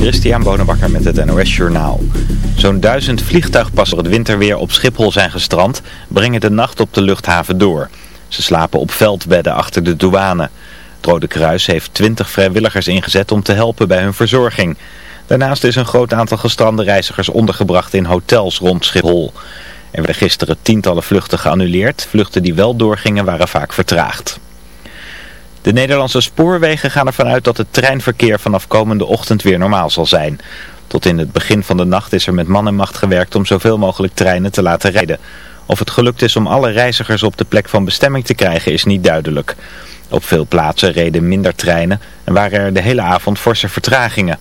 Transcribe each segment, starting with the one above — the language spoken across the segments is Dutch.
Christian Bonenbakker met het NOS Journaal. Zo'n duizend vliegtuigpassen het winterweer op Schiphol zijn gestrand, brengen de nacht op de luchthaven door. Ze slapen op veldbedden achter de douane. Het Rode Kruis heeft twintig vrijwilligers ingezet om te helpen bij hun verzorging. Daarnaast is een groot aantal gestrande reizigers ondergebracht in hotels rond Schiphol. Er werden gisteren tientallen vluchten geannuleerd. Vluchten die wel doorgingen waren vaak vertraagd. De Nederlandse spoorwegen gaan ervan uit dat het treinverkeer vanaf komende ochtend weer normaal zal zijn. Tot in het begin van de nacht is er met man en macht gewerkt om zoveel mogelijk treinen te laten rijden. Of het gelukt is om alle reizigers op de plek van bestemming te krijgen is niet duidelijk. Op veel plaatsen reden minder treinen en waren er de hele avond forse vertragingen.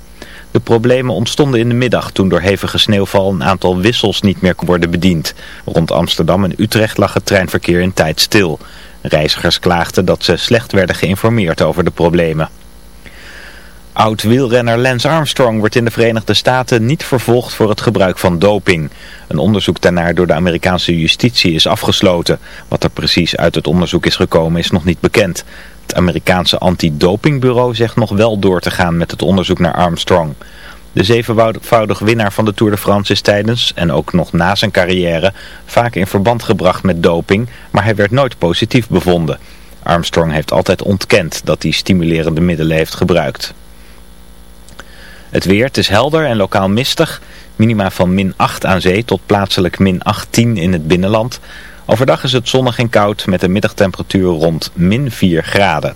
De problemen ontstonden in de middag toen door hevige sneeuwval een aantal wissels niet meer kon worden bediend. Rond Amsterdam en Utrecht lag het treinverkeer in tijd stil. Reizigers klaagden dat ze slecht werden geïnformeerd over de problemen. Oud-wielrenner Lance Armstrong wordt in de Verenigde Staten niet vervolgd voor het gebruik van doping. Een onderzoek daarnaar door de Amerikaanse justitie is afgesloten. Wat er precies uit het onderzoek is gekomen is nog niet bekend. Het Amerikaanse antidopingbureau zegt nog wel door te gaan met het onderzoek naar Armstrong. De zevenvoudig winnaar van de Tour de France is tijdens, en ook nog na zijn carrière, vaak in verband gebracht met doping, maar hij werd nooit positief bevonden. Armstrong heeft altijd ontkend dat hij stimulerende middelen heeft gebruikt. Het weer, het is helder en lokaal mistig. Minima van min 8 aan zee tot plaatselijk min 18 in het binnenland. Overdag is het zonnig en koud met een middagtemperatuur rond min 4 graden.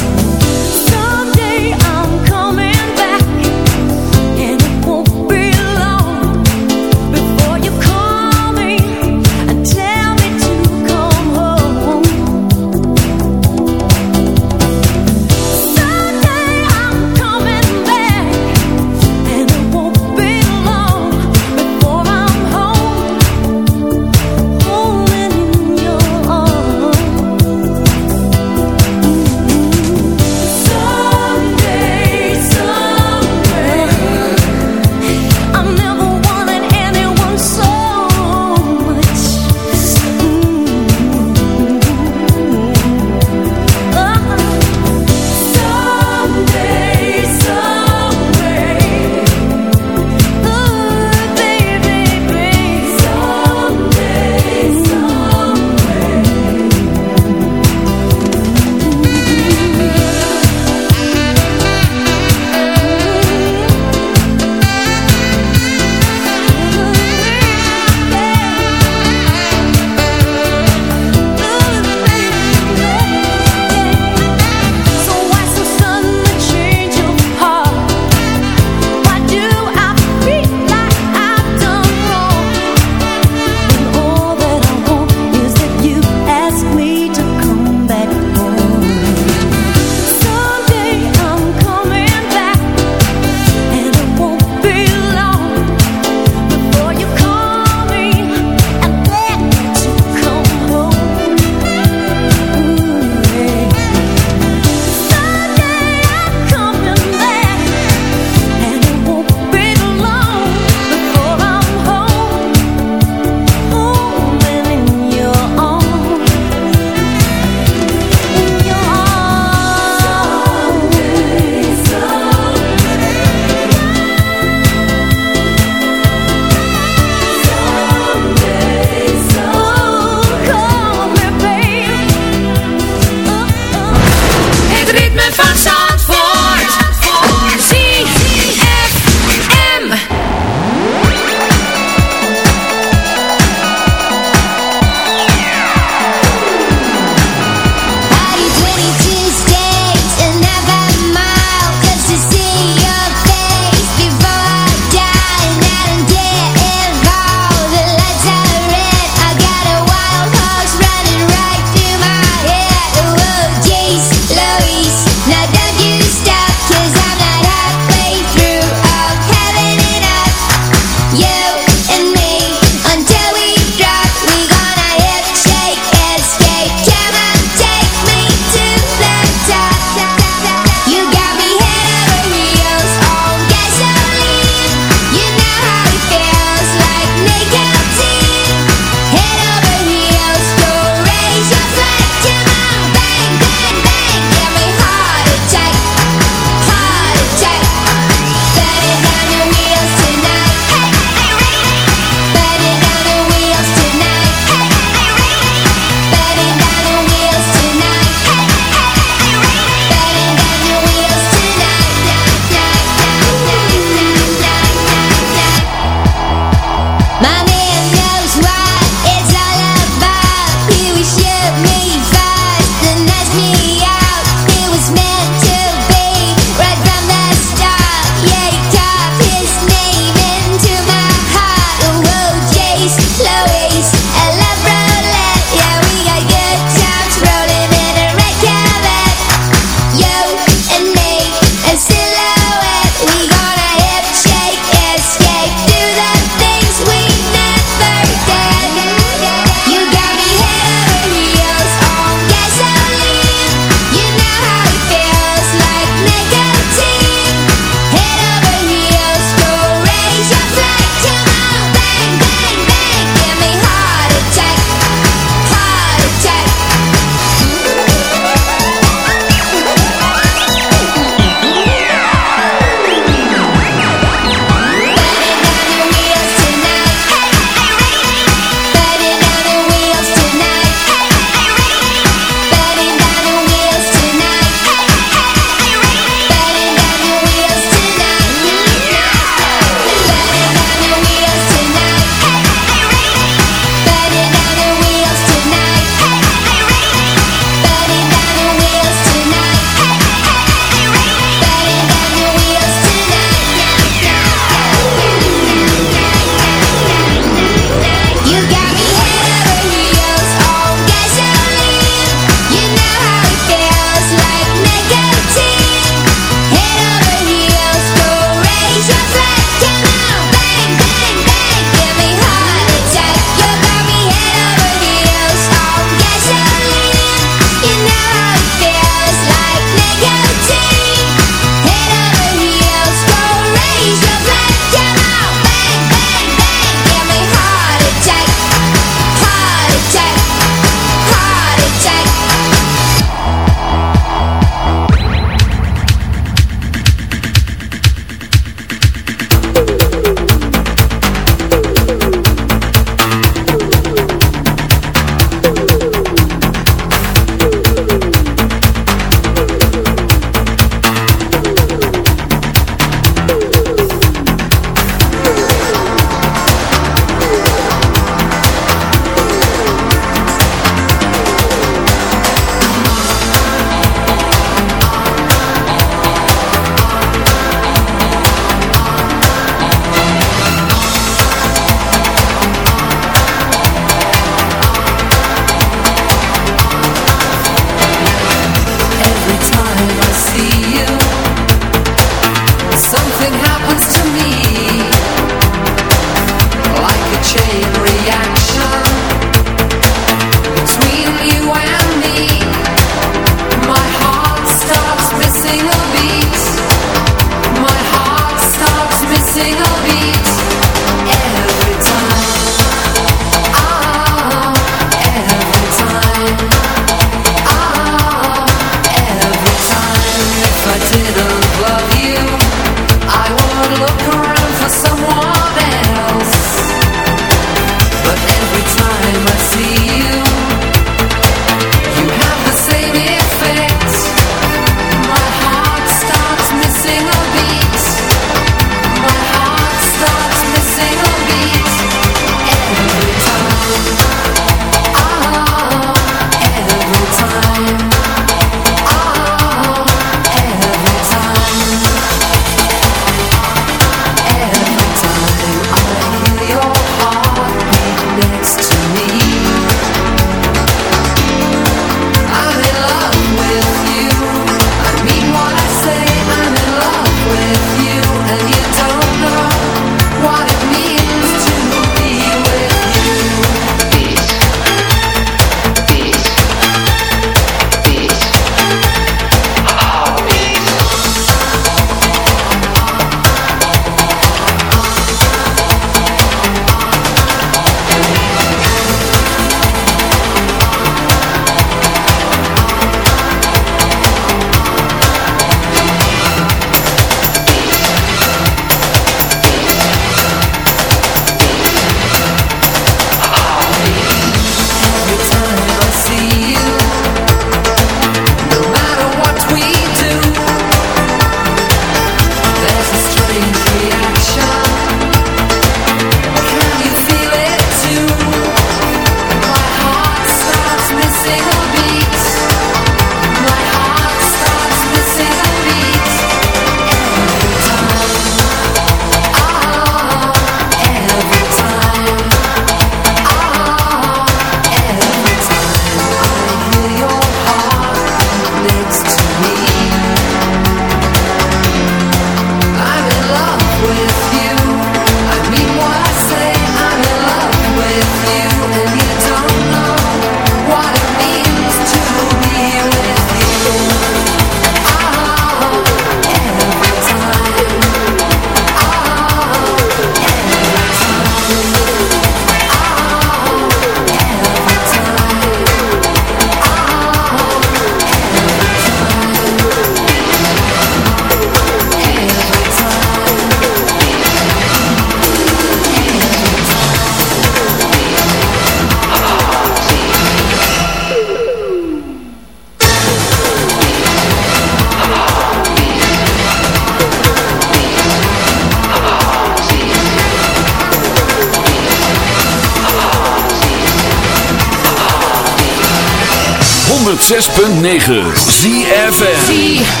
106.9 ZFM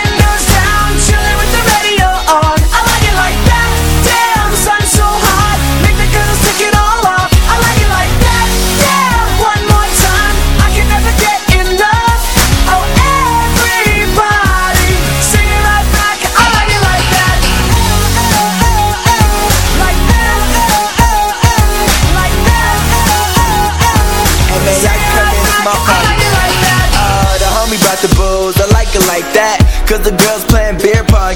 Cause the girls playing beer pong,